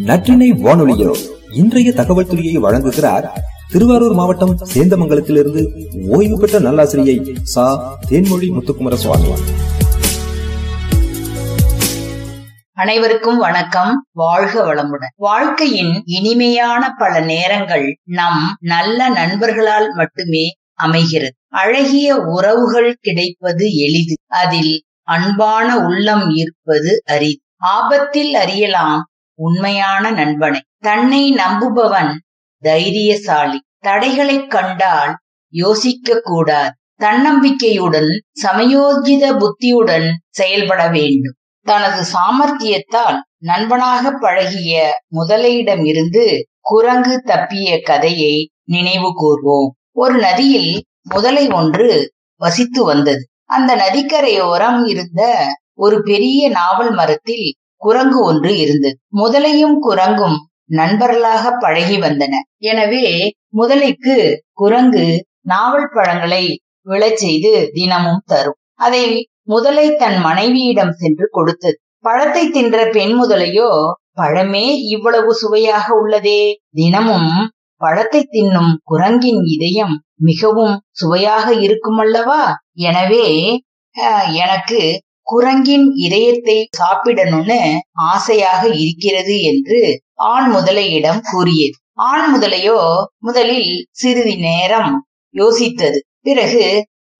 நற்றினை வானொலியோ இன்றைய தகவல் துறையை வழங்குகிறார் திருவாரூர் மாவட்டம் சேந்தமங்கலத்திலிருந்து ஓய்வு பெற்ற நல்லாசிரியை சா. தேன்மொழி முத்துக்குமர சுவாமி அனைவருக்கும் வணக்கம். வாழ்க வளமுடன். வாழ்க்கையின் இனிமையான பல நேரங்கள் நம் நல்ல நண்பர்களால் மட்டுமே அமைகிறது. அழகிய உறவுகள் கிடைப்பது எளிது. அதில் அன்பான உள்ளம் இருப்பது அரிது. ஆபத்தில் அறியலாம் உண்மையான நண்பனை. தன்னை நம்புபவன் தைரியசாலி. தடைகளை கண்டால் யோசிக்க கூடாது. தன்னம்பிக்கையுடன் சமயோஜித புத்தியுடன் செயல்பட வேண்டும். தனது சாமர்த்தியத்தால் நண்பனாக பழகிய முதலையிடம் இருந்து குரங்கு தப்பிய கதையை நினைவு கூர்வோம். ஒரு நதியில் முதலை ஒன்று வசித்து வந்தது. அந்த நதிக்கரையோரம் இருந்த ஒரு பெரிய நாவல் மரத்தில் குரங்கு ஒன்று இருந்தது முதலையும் குரங்கும் நண்பர்களாக பழகி வந்தன. எனவே முதலைக்கு குரங்கு நாவல் பழங்களை விழச் செய்து தினமும் தரும். அதை முதலை தன் மனைவியிடம் சென்று கொடுத்தது பழத்தை தின்ற பெண் முதலையோ பழமே இவ்வளவு சுவையாக உள்ளதே. தினமும் பழத்தை தின்னும் குரங்கின் இதயம் மிகவும் சுவையாக இருக்குமல்லவா? எனவே எனக்கு குரங்கின் இதயத்தை சாப்பிடணும்னு ஆசையாக இருக்கிறது என்று ஆண் முதலையிடம் கூறியது. ஆண் முதலையோ முதலில் சிறிது நேரம் யோசித்தது. பிறகு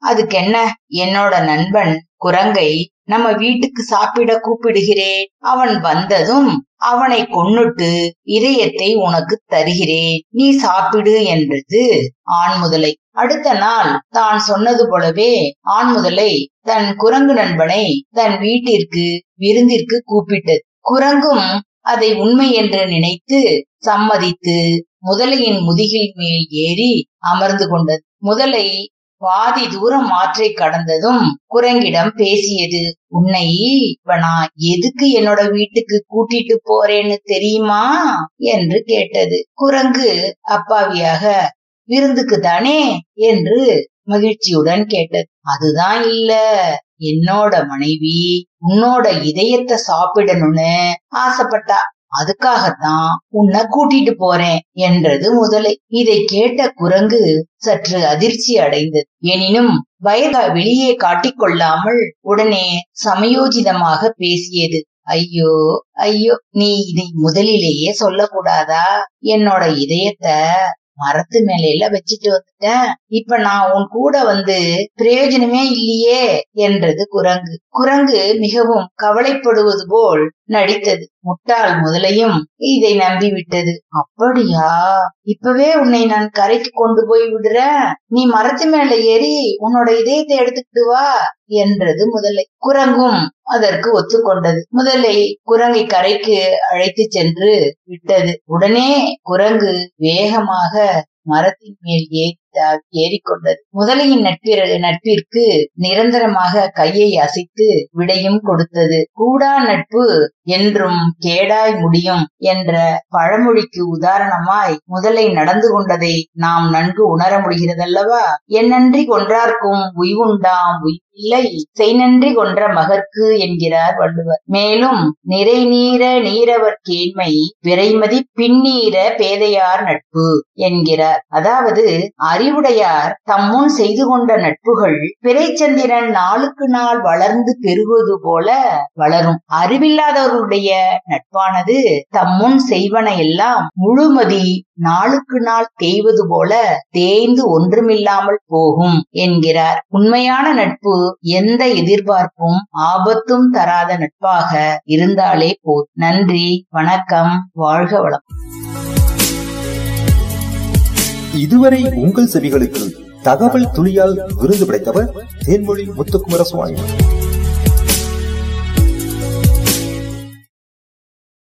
அதுக்கென்ன? என்னோட நண்பன் குரங்கை நம்ம வீட்டுக்கு சாப்பிட கூப்பிடுகிறேன். அவன் வந்ததும் அவனை கொன்னுட்டு இதயத்தை உனக்கு தருகிறேன். நீ சாப்பிடு என்றது ஆண் முதலை அடுத்த நாள் தான் சொன்னது போலவே ஆண் முதலை தன் குரங்கு நண்பனை தன் வீட்டிற்கு விருந்திற்கு கூப்பிட்டது குரங்கும் அதை உண்மை என்று நினைத்து சம்மதித்து முதலையின் முதுகில் மேல் ஏறி அமர்ந்து கொண்டது. முதலை பாதி தூரம் ஆற்றை கடந்ததும் குரங்கிடம் பேசியது உன்னை இப்ப நான் எதுக்கு என்னோட வீட்டுக்கு கூட்டிட்டு போறேன்னு தெரியுமா? என்று கேட்டது. குரங்கு அப்பாவியாக விருந்துக்கு தானே என்று மகிழ்ச்சியுடன் கேட்டது. அதுதான் இல்ல. என்னோட மனைவி உன்னோட இதயத்தை சாப்பிடணும்னு ஆசைப்பட்டா அதுக்காகத்தான் உன்னை கூட்டிட்டு போறேன் என்றது முதலை. இதை கேட்ட குரங்கு சற்று அதிர்ச்சி அடைந்தது. எனினும் வயதா வெளியே காட்டிக்கொள்ளாமல் உடனே சமயோஜிதமாக பேசியது. ஐயோ ஐயோ நீ இதை முதலிலேயே சொல்லக்கூடாதா? என்னோட இதயத்தை மரத்து மேலையில வச்சுட்டு வந்துட்டேன். இப்ப நான் உன் கூட வந்து பிரயோஜனமே இல்லையே என்றது குரங்கு. குரங்கு மிகவும் கவலைப்படுவது போல் நடித்தது. முட்டாள் முதலையும் இதை நம்பி விட்டது அப்படியா? இப்பவே உன்னை நான் கரைக்கு கொண்டு போய் விடுறேன். நீ மரத்து மேல ஏறி உன்னோட இதயத்தை எடுத்துக்கிட்டு வா. என்றது முதலை குரங்கும் அதற்கு ஒத்துக்கொண்டது. முதலை குரங்கை கரைக்கு அழைத்து சென்று விட்டது. உடனே குரங்கு வேகமாக மரத்தின் மேல் ஏறி ஏறிக்கொண்டது. முதலையின் நட்பிற நட்பிற்கு நிரந்தரமாக கையை அசைத்து விடையும் கொடுத்தது. கூடா நட்பு என்றும் கேடாய் முடியும் என்ற பழமொழிக்கு உதாரணமாய் முதலை நடந்து கொண்டதை நாம் நன்கு உணர முடிகிறதல்லவா? என்னன்றி கொன்றார்க்கும் உய்வுண்டாம் உய்வில்லை செய்நன்றி கொன்ற மகற்கு என்கிறார் வள்ளுவர். மேலும் நிறை நீர நீரவர் கேண்மை விரைமதி பின்னீர பேதையார் நட்பு என்கிறார். அதாவது அறிவுடையார் தம்முன் செய்து கொண்ட நட்புகள் பிறைச்சந்திரன் நாளுக்கு நாள் வளர்ந்து பெருகுவது போல வளரும். அறிவில்லாதவர்களுடைய நட்பானது தம்முன் செய்வன எல்லாம் முழுமதி நாளுக்கு நாள் தேய்வது போல தேய்ந்து ஒன்றுமில்லாமல் போகும் என்கிறார். உண்மையான நட்பு எந்த எதிர்பார்ப்பும் ஆபத்தும் தராத நட்பாக இருந்தாலே போ நன்றி வணக்கம் வாழ்க வளம். இதுவரை உங்கள் செவிகளுக்கு தகவல் துளியால் விருது படைத்தவர் தேன்மொழி முத்துக்குமரசுவாமி.